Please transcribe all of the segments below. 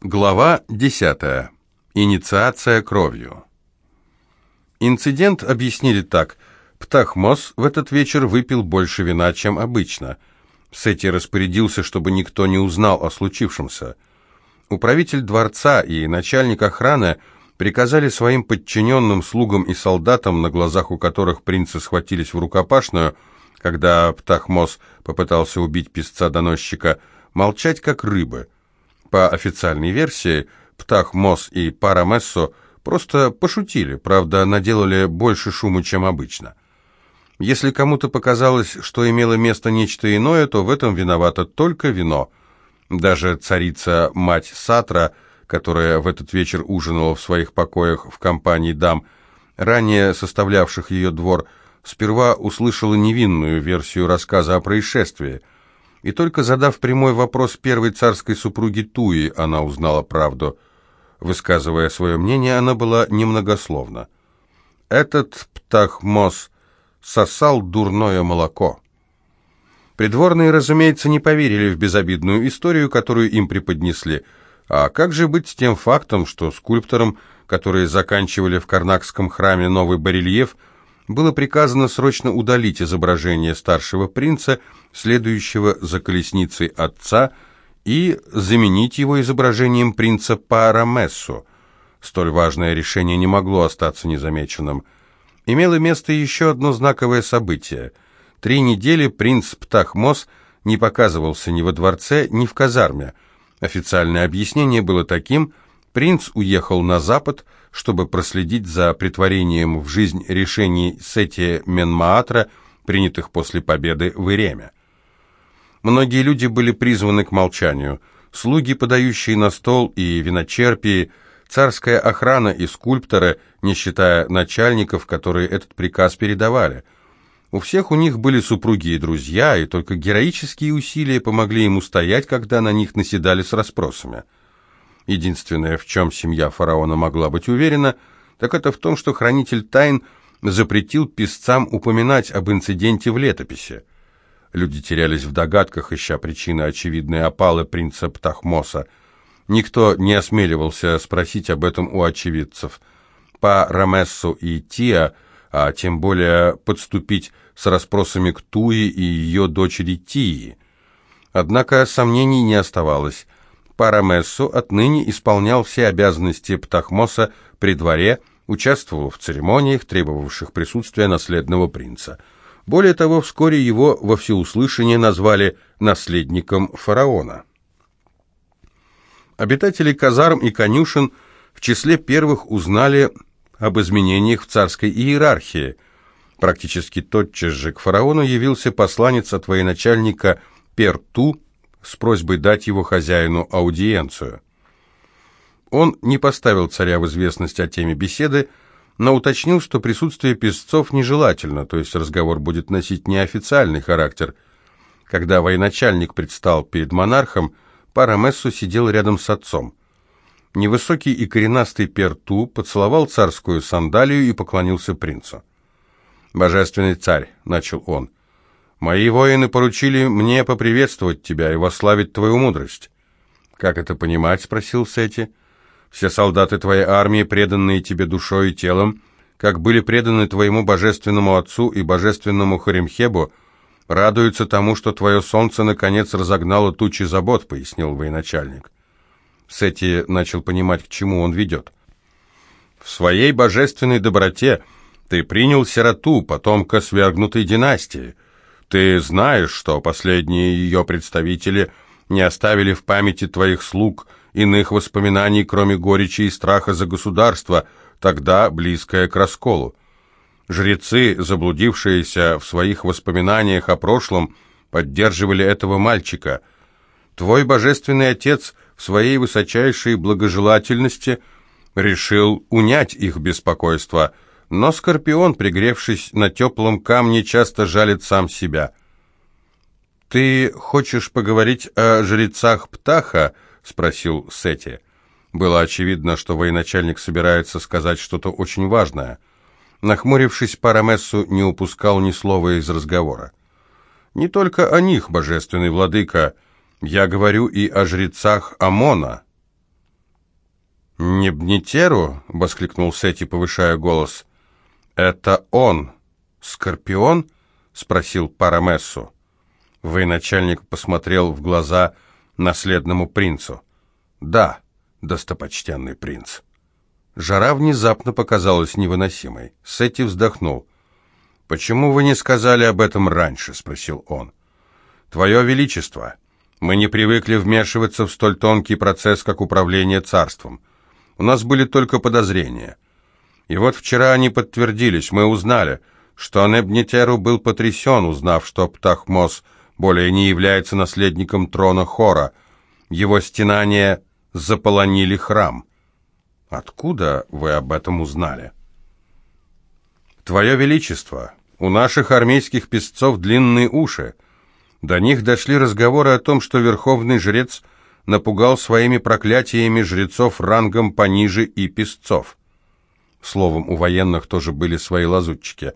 Глава 10. Инициация кровью. Инцидент объяснили так. Птахмос в этот вечер выпил больше вина, чем обычно. Сети распорядился, чтобы никто не узнал о случившемся. Управитель дворца и начальник охраны приказали своим подчиненным слугам и солдатам, на глазах у которых принцы схватились в рукопашную, когда Птахмос попытался убить писца-доносчика, молчать как рыбы – по официальной версии, Птах Мос и Парамессо просто пошутили, правда, наделали больше шума, чем обычно. Если кому-то показалось, что имело место нечто иное, то в этом виновато только вино. Даже царица-мать Сатра, которая в этот вечер ужинала в своих покоях в компании дам, ранее составлявших ее двор, сперва услышала невинную версию рассказа о происшествии – и только задав прямой вопрос первой царской супруги Туи, она узнала правду. Высказывая свое мнение, она была немногословна. «Этот птахмос сосал дурное молоко». Придворные, разумеется, не поверили в безобидную историю, которую им преподнесли. А как же быть с тем фактом, что скульпторам, которые заканчивали в Карнакском храме новый барельеф, было приказано срочно удалить изображение старшего принца, следующего за колесницей отца, и заменить его изображением принца Парамессу. Столь важное решение не могло остаться незамеченным. Имело место еще одно знаковое событие. Три недели принц Птахмос не показывался ни во дворце, ни в казарме. Официальное объяснение было таким – принц уехал на запад, чтобы проследить за притворением в жизнь решений Сети Менмаатра, принятых после победы в Иреме. Многие люди были призваны к молчанию. Слуги, подающие на стол, и виночерпии, царская охрана и скульпторы, не считая начальников, которые этот приказ передавали. У всех у них были супруги и друзья, и только героические усилия помогли им устоять, когда на них наседали с расспросами. Единственное, в чем семья фараона могла быть уверена, так это в том, что хранитель тайн запретил писцам упоминать об инциденте в летописи. Люди терялись в догадках, ища причины очевидной опалы принца Птахмоса. Никто не осмеливался спросить об этом у очевидцев. По Рамессу и Тиа, а тем более подступить с расспросами к Туи и ее дочери Тии. Однако сомнений не оставалось. Парамессу отныне исполнял все обязанности Птахмоса при дворе, участвовал в церемониях, требовавших присутствия наследного принца. Более того, вскоре его во всеуслышание назвали наследником фараона. Обитатели казарм и конюшен в числе первых узнали об изменениях в царской иерархии. Практически тотчас же к фараону явился посланец от военачальника Перту, с просьбой дать его хозяину аудиенцию. Он не поставил царя в известность о теме беседы, но уточнил, что присутствие песцов нежелательно, то есть разговор будет носить неофициальный характер. Когда военачальник предстал перед монархом, Парамессу сидел рядом с отцом. Невысокий и коренастый Перту поцеловал царскую сандалию и поклонился принцу. «Божественный царь», — начал он, — Мои воины поручили мне поприветствовать тебя и восславить твою мудрость». «Как это понимать?» — спросил Сети. «Все солдаты твоей армии, преданные тебе душой и телом, как были преданы твоему божественному отцу и божественному Харимхебу, радуются тому, что твое солнце наконец разогнало тучи забот», — пояснил военачальник. Сети начал понимать, к чему он ведет. «В своей божественной доброте ты принял сироту, потомка свергнутой династии». Ты знаешь, что последние ее представители не оставили в памяти твоих слуг иных воспоминаний, кроме горечи и страха за государство, тогда близкое к расколу. Жрецы, заблудившиеся в своих воспоминаниях о прошлом, поддерживали этого мальчика. Твой божественный отец в своей высочайшей благожелательности решил унять их беспокойство – но Скорпион, пригревшись на теплом камне, часто жалит сам себя. «Ты хочешь поговорить о жрецах Птаха?» — спросил Сети. Было очевидно, что военачальник собирается сказать что-то очень важное. Нахмурившись, Парамессу не упускал ни слова из разговора. «Не только о них, божественный владыка, я говорю и о жрецах Амона». «Небнитеру?» — воскликнул Сети, повышая голос. «Это он. Скорпион?» — спросил Парамессу. Военачальник посмотрел в глаза наследному принцу. «Да, достопочтенный принц». Жара внезапно показалась невыносимой. Сетти вздохнул. «Почему вы не сказали об этом раньше?» — спросил он. «Твое Величество, мы не привыкли вмешиваться в столь тонкий процесс, как управление царством. У нас были только подозрения. И вот вчера они подтвердились, мы узнали, что Анебнитеру был потрясен, узнав, что Птахмос более не является наследником трона Хора. Его стенания заполонили храм. Откуда вы об этом узнали? Твое Величество, у наших армейских песцов длинные уши. До них дошли разговоры о том, что верховный жрец напугал своими проклятиями жрецов рангом пониже и песцов. Словом, у военных тоже были свои лазутчики.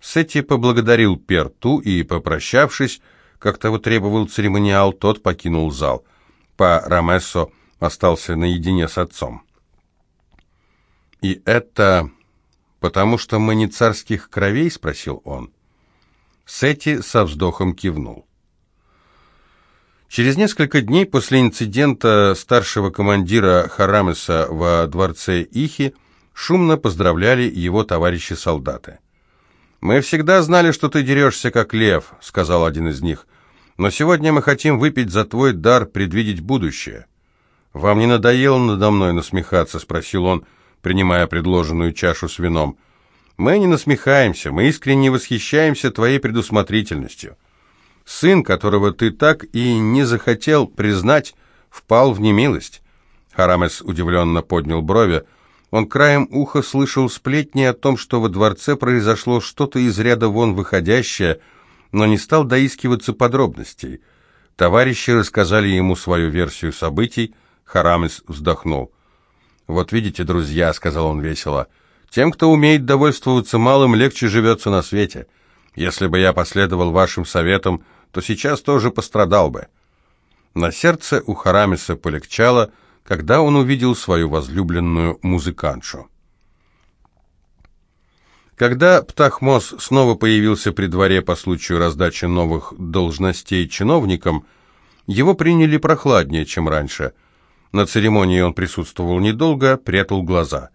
Сетти поблагодарил Перту и, попрощавшись, как того требовал церемониал, тот покинул зал. Па Рамессо остался наедине с отцом. «И это потому, что мы не царских кровей?» — спросил он. Сети со вздохом кивнул. Через несколько дней после инцидента старшего командира Харамеса во дворце Ихи шумно поздравляли его товарищи-солдаты. «Мы всегда знали, что ты дерешься, как лев», — сказал один из них. «Но сегодня мы хотим выпить за твой дар предвидеть будущее». «Вам не надоело надо мной насмехаться?» — спросил он, принимая предложенную чашу с вином. «Мы не насмехаемся, мы искренне восхищаемся твоей предусмотрительностью. Сын, которого ты так и не захотел признать, впал в немилость». Харамес удивленно поднял брови, он краем уха слышал сплетни о том, что во дворце произошло что-то из ряда вон выходящее, но не стал доискиваться подробностей. Товарищи рассказали ему свою версию событий, Харамес вздохнул. «Вот видите, друзья», — сказал он весело, — «тем, кто умеет довольствоваться малым, легче живется на свете. Если бы я последовал вашим советам, то сейчас тоже пострадал бы». На сердце у Харамиса полегчало, — когда он увидел свою возлюбленную музыкантшу. Когда Птахмос снова появился при дворе по случаю раздачи новых должностей чиновникам, его приняли прохладнее, чем раньше. На церемонии он присутствовал недолго, прятал глаза.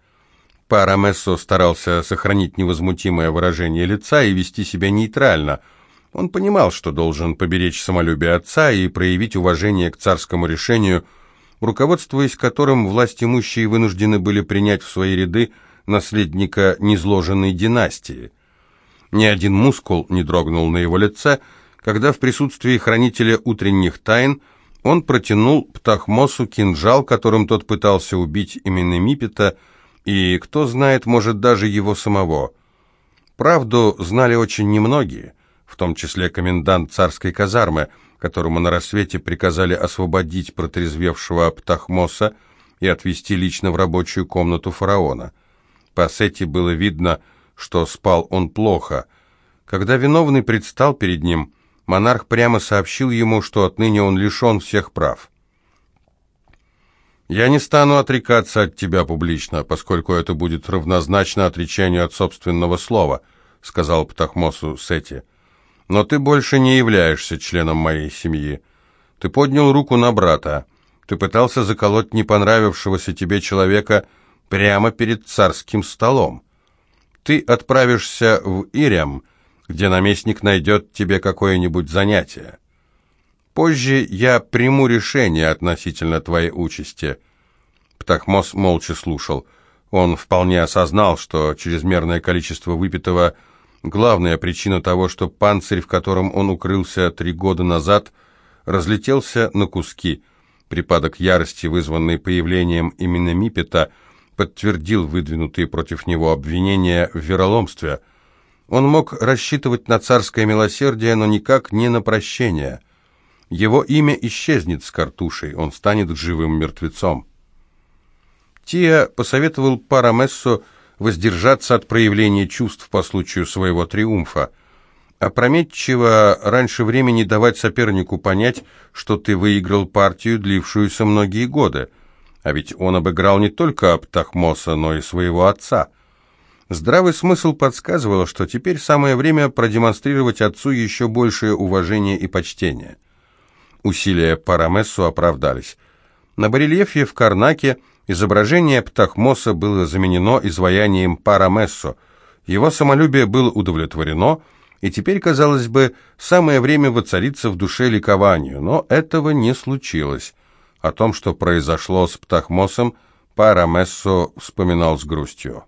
Парамессо старался сохранить невозмутимое выражение лица и вести себя нейтрально. Он понимал, что должен поберечь самолюбие отца и проявить уважение к царскому решению – руководствуясь которым власть имущие вынуждены были принять в свои ряды наследника незложенной династии. Ни один мускул не дрогнул на его лице, когда в присутствии хранителя утренних тайн он протянул Птахмосу кинжал, которым тот пытался убить именно Мипета, и, кто знает, может, даже его самого. Правду знали очень немногие, в том числе комендант царской казармы – которому на рассвете приказали освободить протрезвевшего Птахмоса и отвезти лично в рабочую комнату фараона. По сети было видно, что спал он плохо. Когда виновный предстал перед ним, монарх прямо сообщил ему, что отныне он лишен всех прав. «Я не стану отрекаться от тебя публично, поскольку это будет равнозначно отречению от собственного слова», сказал Птахмосу Сети. Но ты больше не являешься членом моей семьи. Ты поднял руку на брата. Ты пытался заколоть не понравившегося тебе человека прямо перед царским столом. Ты отправишься в Ирем, где наместник найдет тебе какое-нибудь занятие. Позже я приму решение относительно твоей участи». Птахмос молча слушал. Он вполне осознал, что чрезмерное количество выпитого – Главная причина того, что панцирь, в котором он укрылся три года назад, разлетелся на куски. Припадок ярости, вызванный появлением именно Мипета, подтвердил выдвинутые против него обвинения в вероломстве. Он мог рассчитывать на царское милосердие, но никак не на прощение. Его имя исчезнет с картушей, он станет живым мертвецом. Тия посоветовал Парамессо воздержаться от проявления чувств по случаю своего триумфа. Опрометчиво раньше времени давать сопернику понять, что ты выиграл партию, длившуюся многие годы. А ведь он обыграл не только Птахмоса, но и своего отца. Здравый смысл подсказывал, что теперь самое время продемонстрировать отцу еще большее уважение и почтение. Усилия Парамессу оправдались. На барельефе в Карнаке изображение Птахмоса было заменено изваянием Парамессо. Его самолюбие было удовлетворено, и теперь, казалось бы, самое время воцариться в душе ликованию, но этого не случилось. О том, что произошло с Птахмосом, Парамессо вспоминал с грустью.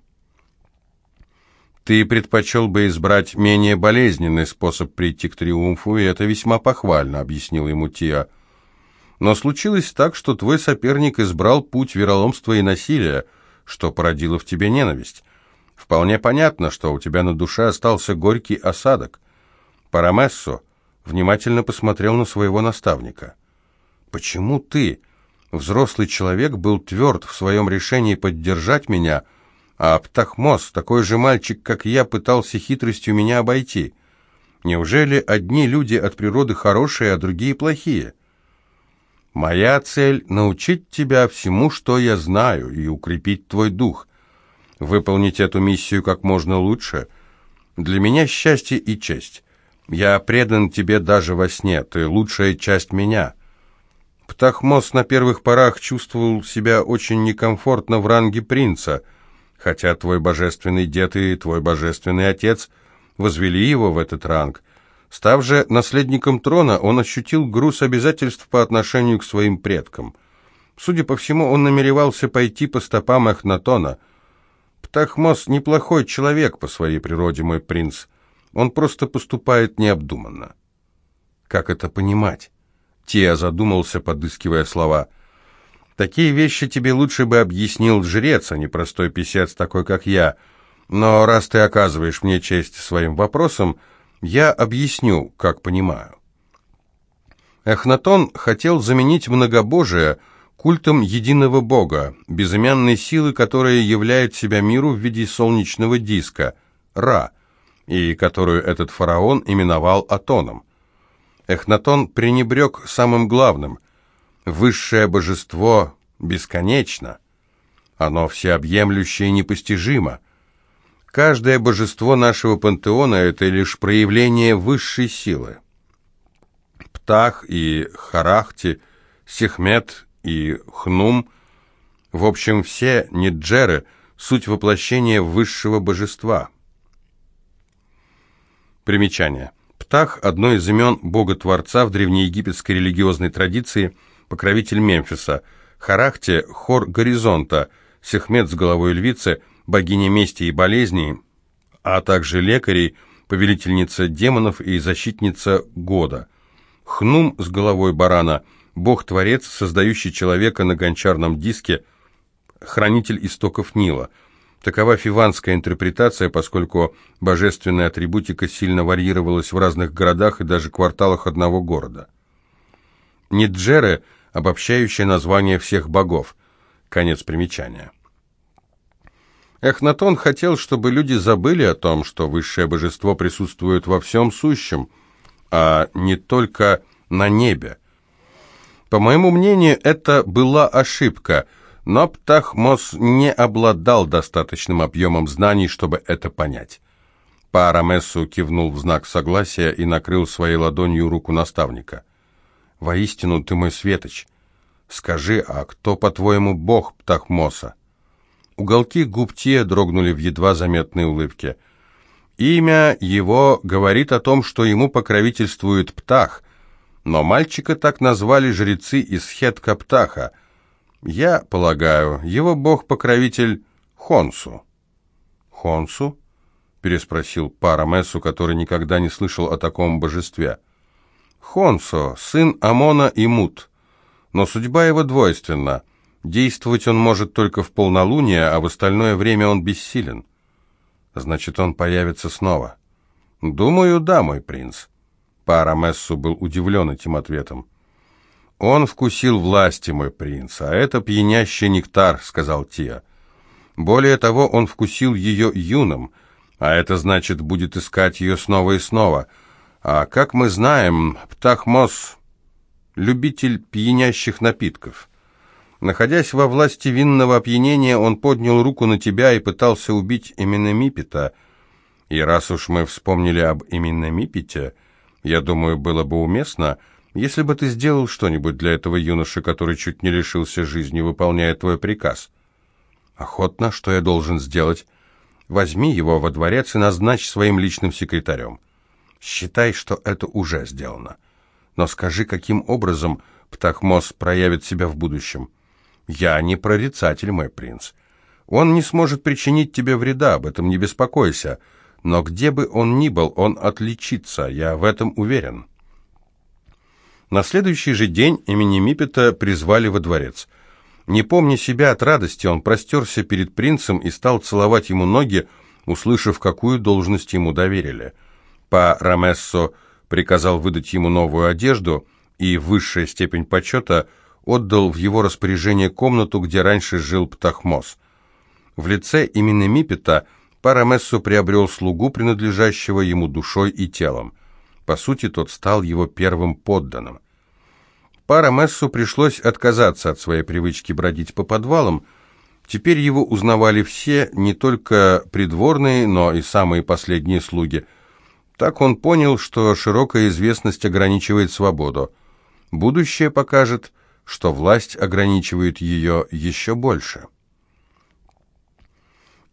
«Ты предпочел бы избрать менее болезненный способ прийти к триумфу, и это весьма похвально», — объяснил ему Тиа. «Но случилось так, что твой соперник избрал путь вероломства и насилия, что породило в тебе ненависть. Вполне понятно, что у тебя на душе остался горький осадок». Парамессо внимательно посмотрел на своего наставника. Почему ты, взрослый человек, был тверд в своем решении поддержать меня, а Птахмос, такой же мальчик, как я, пытался хитростью меня обойти? Неужели одни люди от природы хорошие, а другие плохие? Моя цель — научить тебя всему, что я знаю, и укрепить твой дух. Выполнить эту миссию как можно лучше — для меня счастье и честь. Я предан тебе даже во сне, ты лучшая часть меня». Птахмос на первых порах чувствовал себя очень некомфортно в ранге принца, хотя твой божественный дед и твой божественный отец возвели его в этот ранг. Став же наследником трона, он ощутил груз обязательств по отношению к своим предкам. Судя по всему, он намеревался пойти по стопам Эхнатона. Птахмос неплохой человек по своей природе, мой принц. Он просто поступает необдуманно. Как это понимать? Тия задумался, подыскивая слова. «Такие вещи тебе лучше бы объяснил жрец, а не простой писец такой, как я. Но раз ты оказываешь мне честь своим вопросом, я объясню, как понимаю». Эхнатон хотел заменить многобожие культом единого бога, безымянной силы, которая являет себя миру в виде солнечного диска, Ра, и которую этот фараон именовал Атоном. Эхнатон пренебрег самым главным. Высшее божество бесконечно. Оно всеобъемлющее и непостижимо. Каждое божество нашего пантеона – это лишь проявление высшей силы. Птах и Харахти, Сехмет и Хнум – в общем, все Ниджеры – суть воплощения высшего божества. Примечание – Птах – одно из имен бога-творца в древнеегипетской религиозной традиции, покровитель Мемфиса. Харахте – хор горизонта, Сехмет с головой львицы, богиня мести и болезней, а также лекарей, повелительница демонов и защитница года. Хнум с головой барана – бог-творец, создающий человека на гончарном диске, хранитель истоков Нила – Такова фиванская интерпретация, поскольку божественная атрибутика сильно варьировалась в разных городах и даже кварталах одного города. Ниджеры – обобщающее название всех богов. Конец примечания. Эхнатон хотел, чтобы люди забыли о том, что высшее божество присутствует во всем сущем, а не только на небе. По моему мнению, это была ошибка – но Птахмос не обладал достаточным объемом знаний, чтобы это понять. Парамессу кивнул в знак согласия и накрыл своей ладонью руку наставника. «Воистину ты мой светоч. Скажи, а кто, по-твоему, бог Птахмоса?» Уголки губ Тия дрогнули в едва заметной улыбке. «Имя его говорит о том, что ему покровительствует Птах, но мальчика так назвали жрецы из Хетка Птаха, я полагаю, его бог-покровитель Хонсу. Хонсу? переспросил Парамесу, который никогда не слышал о таком божестве. Хонсо, сын Амона и Мут. Но судьба его двойственна. Действовать он может только в полнолуние, а в остальное время он бессилен. Значит, он появится снова. Думаю, да, мой принц. Парамессу был удивлен этим ответом. «Он вкусил власти, мой принц, а это пьянящий нектар», — сказал Тия. «Более того, он вкусил ее юным, а это значит, будет искать ее снова и снова. А как мы знаем, Птахмос — любитель пьянящих напитков. Находясь во власти винного опьянения, он поднял руку на тебя и пытался убить именно Мипета. И раз уж мы вспомнили об именно Мипете, я думаю, было бы уместно, если бы ты сделал что-нибудь для этого юноши, который чуть не лишился жизни, выполняя твой приказ. Охотно, что я должен сделать? Возьми его во дворец и назначь своим личным секретарем. Считай, что это уже сделано. Но скажи, каким образом Птахмос проявит себя в будущем? Я не прорицатель, мой принц. Он не сможет причинить тебе вреда, об этом не беспокойся. Но где бы он ни был, он отличится, я в этом уверен. На следующий же день имени Мипета призвали во дворец. Не помня себя от радости, он простерся перед принцем и стал целовать ему ноги, услышав, какую должность ему доверили. По Рамессо приказал выдать ему новую одежду и высшая степень почета отдал в его распоряжение комнату, где раньше жил Птахмос. В лице имени Мипета Парамессо приобрел слугу, принадлежащего ему душой и телом. По сути, тот стал его первым подданным. Парамессу пришлось отказаться от своей привычки бродить по подвалам. Теперь его узнавали все, не только придворные, но и самые последние слуги – так он понял, что широкая известность ограничивает свободу. Будущее покажет, что власть ограничивает ее еще больше.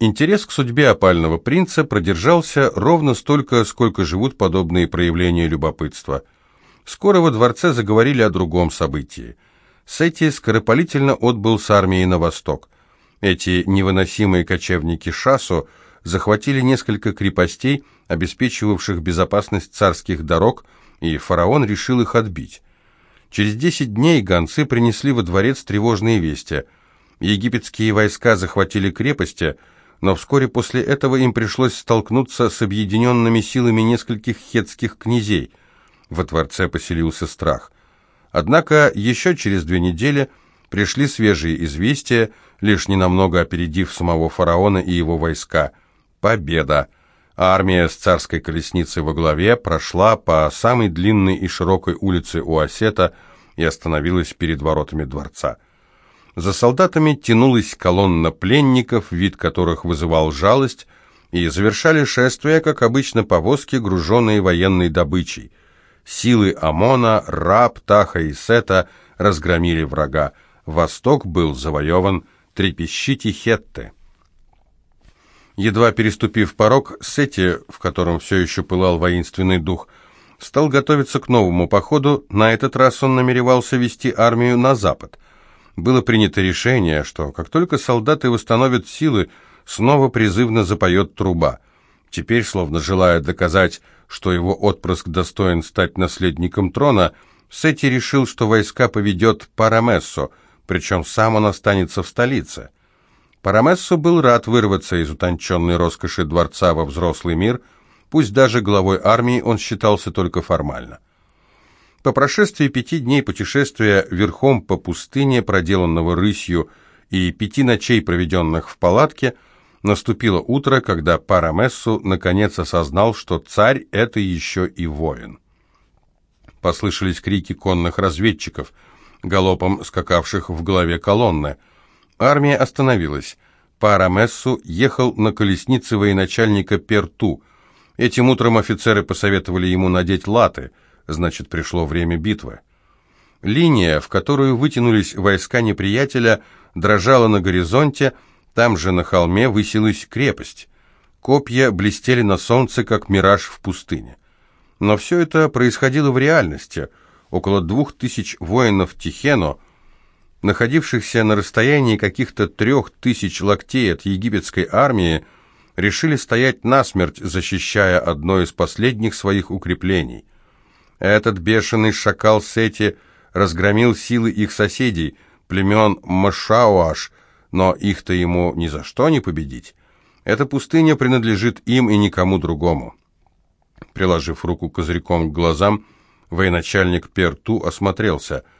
Интерес к судьбе опального принца продержался ровно столько, сколько живут подобные проявления любопытства. Скоро во дворце заговорили о другом событии. Сети скоропалительно отбыл с армией на восток. Эти невыносимые кочевники Шасу захватили несколько крепостей, обеспечивавших безопасность царских дорог, и фараон решил их отбить. Через десять дней гонцы принесли во дворец тревожные вести. Египетские войска захватили крепости, но вскоре после этого им пришлось столкнуться с объединенными силами нескольких хетских князей. Во дворце поселился страх. Однако еще через две недели пришли свежие известия, лишь ненамного опередив самого фараона и его войска. Победа! Армия с царской колесницей во главе прошла по самой длинной и широкой улице у Осета и остановилась перед воротами дворца. За солдатами тянулась колонна пленников, вид которых вызывал жалость, и завершали шествие, как обычно, повозки, груженные военной добычей. Силы Амона, Ра, Птаха и Сета разгромили врага. Восток был завоеван, трепещите хетты. Едва переступив порог, Сети, в котором все еще пылал воинственный дух, стал готовиться к новому походу, на этот раз он намеревался вести армию на запад. Было принято решение, что как только солдаты восстановят силы, снова призывно запоет труба. Теперь, словно желая доказать, что его отпрыск достоин стать наследником трона, Сети решил, что войска поведет Парамессо, причем сам он останется в столице. Парамессо был рад вырваться из утонченной роскоши дворца во взрослый мир, пусть даже главой армии он считался только формально. По прошествии пяти дней путешествия верхом по пустыне, проделанного рысью, и пяти ночей, проведенных в палатке, наступило утро, когда Парамессу наконец осознал, что царь — это еще и воин. Послышались крики конных разведчиков, галопом скакавших в голове колонны — Армия остановилась. Парамессу ехал на колеснице военачальника Перту. Этим утром офицеры посоветовали ему надеть латы, значит, пришло время битвы. Линия, в которую вытянулись войска неприятеля, дрожала на горизонте, там же на холме высилась крепость. Копья блестели на солнце, как мираж в пустыне. Но все это происходило в реальности. Около двух тысяч воинов Тихено – находившихся на расстоянии каких-то трех тысяч локтей от египетской армии, решили стоять насмерть, защищая одно из последних своих укреплений. Этот бешеный шакал Сети разгромил силы их соседей, племен Машауаш, но их-то ему ни за что не победить. Эта пустыня принадлежит им и никому другому. Приложив руку козырьком к глазам, военачальник Перту осмотрелся –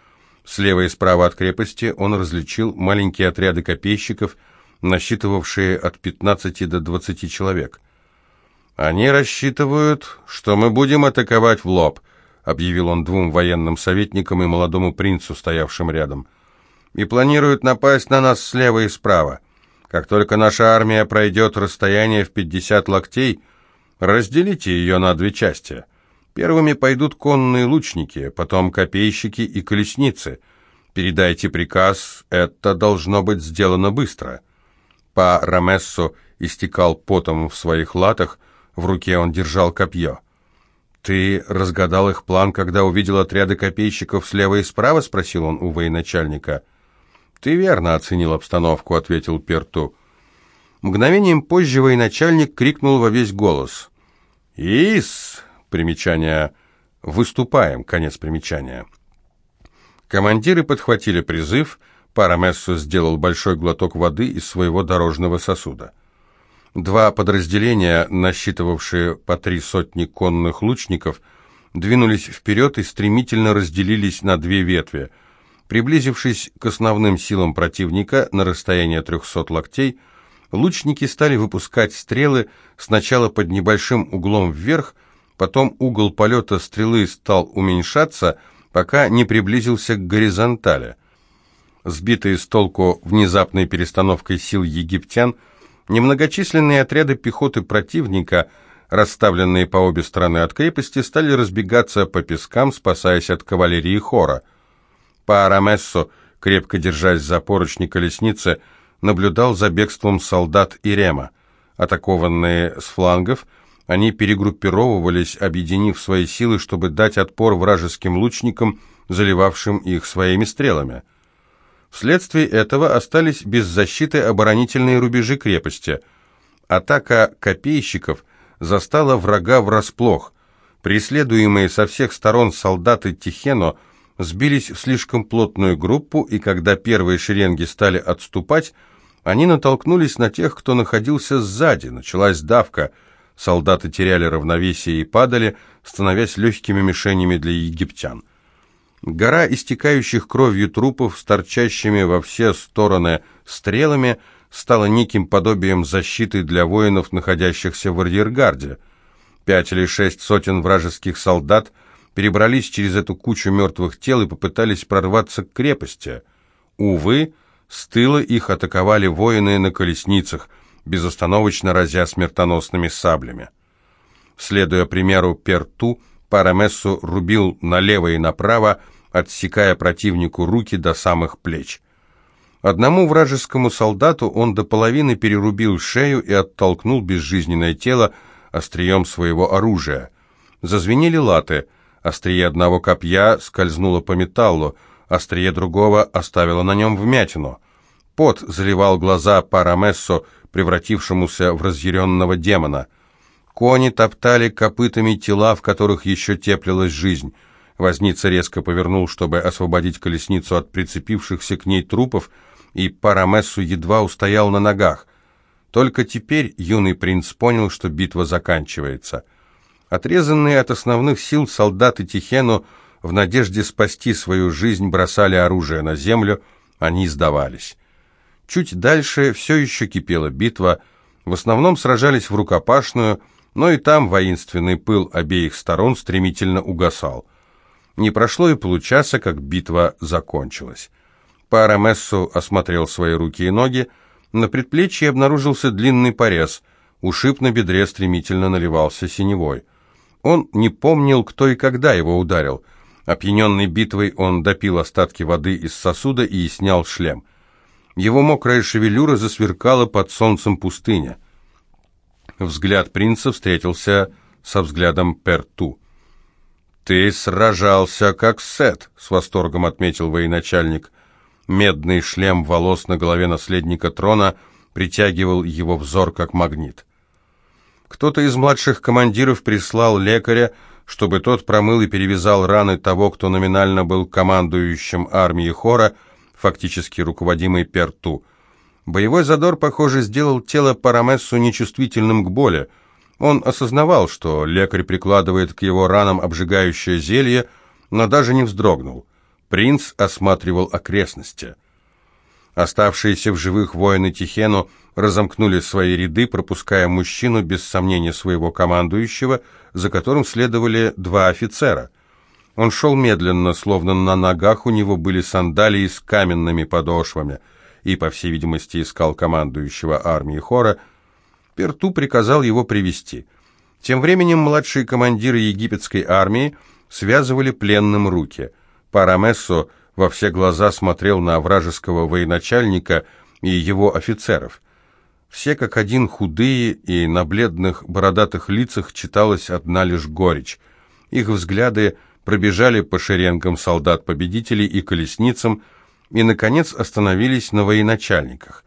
Слева и справа от крепости он различил маленькие отряды копейщиков, насчитывавшие от 15 до 20 человек. «Они рассчитывают, что мы будем атаковать в лоб», объявил он двум военным советникам и молодому принцу, стоявшим рядом. и планируют напасть на нас слева и справа. Как только наша армия пройдет расстояние в 50 локтей, разделите ее на две части. Первыми пойдут конные лучники, потом копейщики и колесницы. Передайте приказ, это должно быть сделано быстро». По Рамессу истекал потом в своих латах, в руке он держал копье. «Ты разгадал их план, когда увидел отряды копейщиков слева и справа?» — спросил он у военачальника. «Ты верно оценил обстановку», — ответил Перту. Мгновением позже военачальник крикнул во весь голос. «Ис!» — примечание «Выступаем!» — конец примечания. Командиры подхватили призыв, Парамессо сделал большой глоток воды из своего дорожного сосуда. Два подразделения, насчитывавшие по три сотни конных лучников, двинулись вперед и стремительно разделились на две ветви. Приблизившись к основным силам противника на расстояние 300 локтей, лучники стали выпускать стрелы сначала под небольшим углом вверх, потом угол полета стрелы стал уменьшаться, пока не приблизился к горизонтали. Сбитые с толку внезапной перестановкой сил египтян – Немногочисленные отряды пехоты противника, расставленные по обе стороны от крепости, стали разбегаться по пескам, спасаясь от кавалерии хора. По Арамессо, крепко держась за поручни колесницы, наблюдал за бегством солдат Ирема. Атакованные с флангов, они перегруппировывались, объединив свои силы, чтобы дать отпор вражеским лучникам, заливавшим их своими стрелами. Вследствие этого остались без защиты оборонительные рубежи крепости. Атака копейщиков застала врага врасплох. Преследуемые со всех сторон солдаты Тихено сбились в слишком плотную группу, и когда первые шеренги стали отступать, они натолкнулись на тех, кто находился сзади. Началась давка. Солдаты теряли равновесие и падали, становясь легкими мишенями для египтян. Гора истекающих кровью трупов с торчащими во все стороны стрелами стала неким подобием защиты для воинов, находящихся в арьергарде. Пять или шесть сотен вражеских солдат перебрались через эту кучу мертвых тел и попытались прорваться к крепости. Увы, с тыла их атаковали воины на колесницах, безостановочно разя смертоносными саблями. Следуя примеру Перту, Парамессу рубил налево и направо, отсекая противнику руки до самых плеч. Одному вражескому солдату он до половины перерубил шею и оттолкнул безжизненное тело острием своего оружия. Зазвенели латы, острие одного копья скользнуло по металлу, острие другого оставило на нем вмятину. Пот заливал глаза Парамессо, превратившемуся в разъяренного демона — Кони топтали копытами тела, в которых еще теплилась жизнь. Возница резко повернул, чтобы освободить колесницу от прицепившихся к ней трупов, и Парамессу едва устоял на ногах. Только теперь юный принц понял, что битва заканчивается. Отрезанные от основных сил солдаты Тихену в надежде спасти свою жизнь бросали оружие на землю, они сдавались. Чуть дальше все еще кипела битва, в основном сражались в рукопашную, но и там воинственный пыл обеих сторон стремительно угасал. Не прошло и получаса, как битва закончилась. Парамессу осмотрел свои руки и ноги, на предплечье обнаружился длинный порез, ушиб на бедре стремительно наливался синевой. Он не помнил, кто и когда его ударил. Опьяненный битвой, он допил остатки воды из сосуда и снял шлем. Его мокрая шевелюра засверкала под солнцем пустыня. Взгляд принца встретился со взглядом Перту. «Ты сражался, как Сет», — с восторгом отметил военачальник. Медный шлем волос на голове наследника трона притягивал его взор, как магнит. Кто-то из младших командиров прислал лекаря, чтобы тот промыл и перевязал раны того, кто номинально был командующим армией хора, фактически руководимой Перту. Боевой задор, похоже, сделал тело Парамессу нечувствительным к боли. Он осознавал, что лекарь прикладывает к его ранам обжигающее зелье, но даже не вздрогнул. Принц осматривал окрестности. Оставшиеся в живых воины Тихену разомкнули свои ряды, пропуская мужчину, без сомнения своего командующего, за которым следовали два офицера. Он шел медленно, словно на ногах у него были сандалии с каменными подошвами, и, по всей видимости, искал командующего армии хора. Перту приказал его привести. Тем временем младшие командиры египетской армии связывали пленным руки. Парамессо во все глаза смотрел на вражеского военачальника и его офицеров. Все как один худые, и на бледных бородатых лицах читалась одна лишь горечь. Их взгляды пробежали по шеренгам солдат-победителей и колесницам, и, наконец, остановились на военачальниках.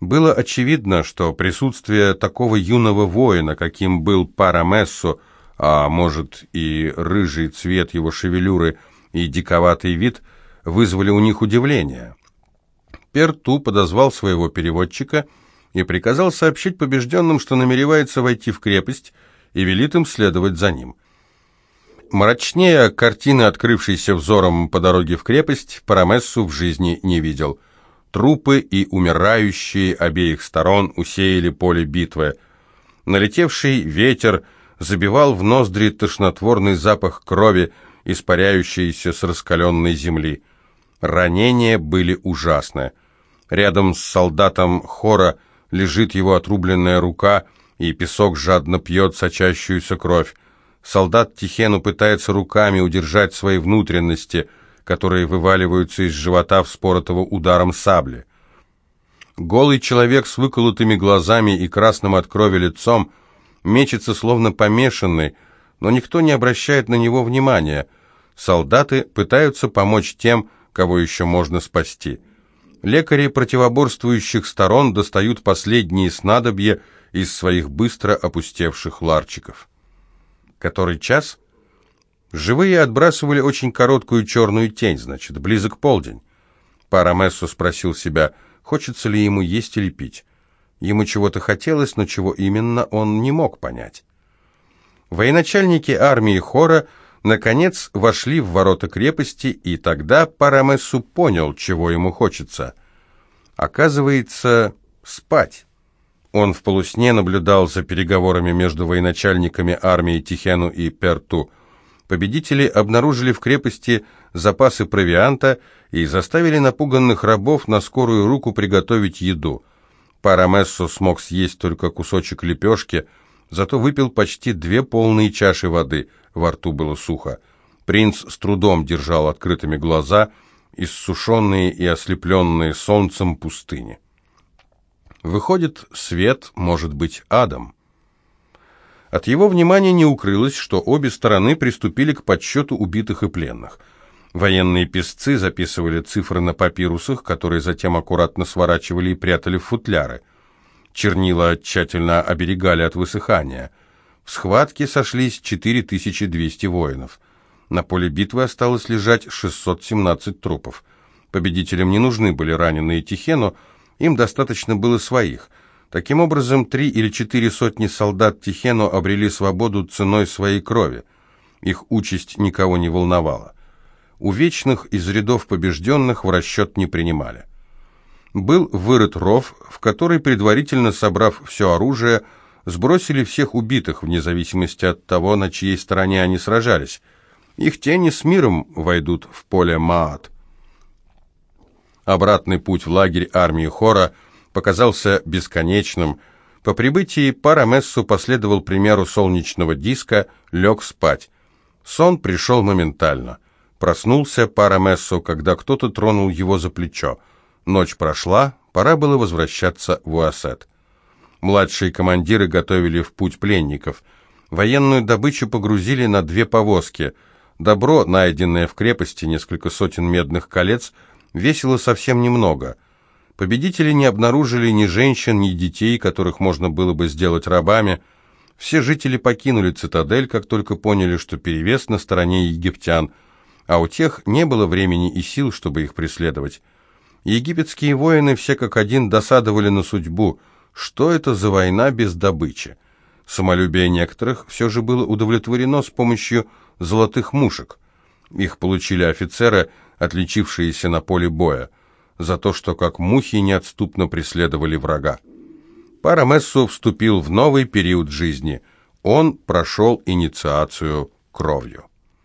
Было очевидно, что присутствие такого юного воина, каким был Парамессо, а может и рыжий цвет его шевелюры и диковатый вид, вызвали у них удивление. Перту подозвал своего переводчика и приказал сообщить побежденным, что намеревается войти в крепость, и велит им следовать за ним. Мрачнее картины, открывшейся взором по дороге в крепость, Парамессу в жизни не видел. Трупы и умирающие обеих сторон усеяли поле битвы. Налетевший ветер забивал в ноздри тошнотворный запах крови, испаряющийся с раскаленной земли. Ранения были ужасны. Рядом с солдатом хора лежит его отрубленная рука, и песок жадно пьет сочащуюся кровь. Солдат Тихену пытается руками удержать свои внутренности, которые вываливаются из живота вспоротого ударом сабли. Голый человек с выколотыми глазами и красным от крови лицом мечется словно помешанный, но никто не обращает на него внимания. Солдаты пытаются помочь тем, кого еще можно спасти. Лекари противоборствующих сторон достают последние снадобья из своих быстро опустевших ларчиков. Который час? Живые отбрасывали очень короткую черную тень, значит, близок полдень. Парамессо спросил себя, хочется ли ему есть или пить. Ему чего-то хотелось, но чего именно он не мог понять. Военачальники армии Хора наконец вошли в ворота крепости, и тогда Парамессу понял, чего ему хочется. Оказывается, спать. Он в полусне наблюдал за переговорами между военачальниками армии Тихену и Перту. Победители обнаружили в крепости запасы провианта и заставили напуганных рабов на скорую руку приготовить еду. Парамессо смог съесть только кусочек лепешки, зато выпил почти две полные чаши воды, во рту было сухо. Принц с трудом держал открытыми глаза, иссушенные и ослепленные солнцем пустыни. Выходит, свет может быть адом. От его внимания не укрылось, что обе стороны приступили к подсчету убитых и пленных. Военные песцы записывали цифры на папирусах, которые затем аккуратно сворачивали и прятали в футляры. Чернила тщательно оберегали от высыхания. В схватке сошлись 4200 воинов. На поле битвы осталось лежать 617 трупов. Победителям не нужны были раненые Тихену, им достаточно было своих. Таким образом, три или четыре сотни солдат Тихену обрели свободу ценой своей крови. Их участь никого не волновала. У вечных из рядов побежденных в расчет не принимали. Был вырыт ров, в который, предварительно собрав все оружие, сбросили всех убитых, вне зависимости от того, на чьей стороне они сражались. Их тени с миром войдут в поле Маат. Обратный путь в лагерь армии Хора показался бесконечным. По прибытии Парамессу последовал примеру солнечного диска, лег спать. Сон пришел моментально. Проснулся Парамессу, когда кто-то тронул его за плечо. Ночь прошла, пора было возвращаться в Уасет. Младшие командиры готовили в путь пленников. Военную добычу погрузили на две повозки. Добро, найденное в крепости, несколько сотен медных колец – весило совсем немного. Победители не обнаружили ни женщин, ни детей, которых можно было бы сделать рабами. Все жители покинули цитадель, как только поняли, что перевес на стороне египтян, а у тех не было времени и сил, чтобы их преследовать. Египетские воины все как один досадовали на судьбу. Что это за война без добычи? Самолюбие некоторых все же было удовлетворено с помощью золотых мушек. Их получили офицеры, отличившиеся на поле боя, за то, что как мухи неотступно преследовали врага. Парамессу вступил в новый период жизни. Он прошел инициацию кровью.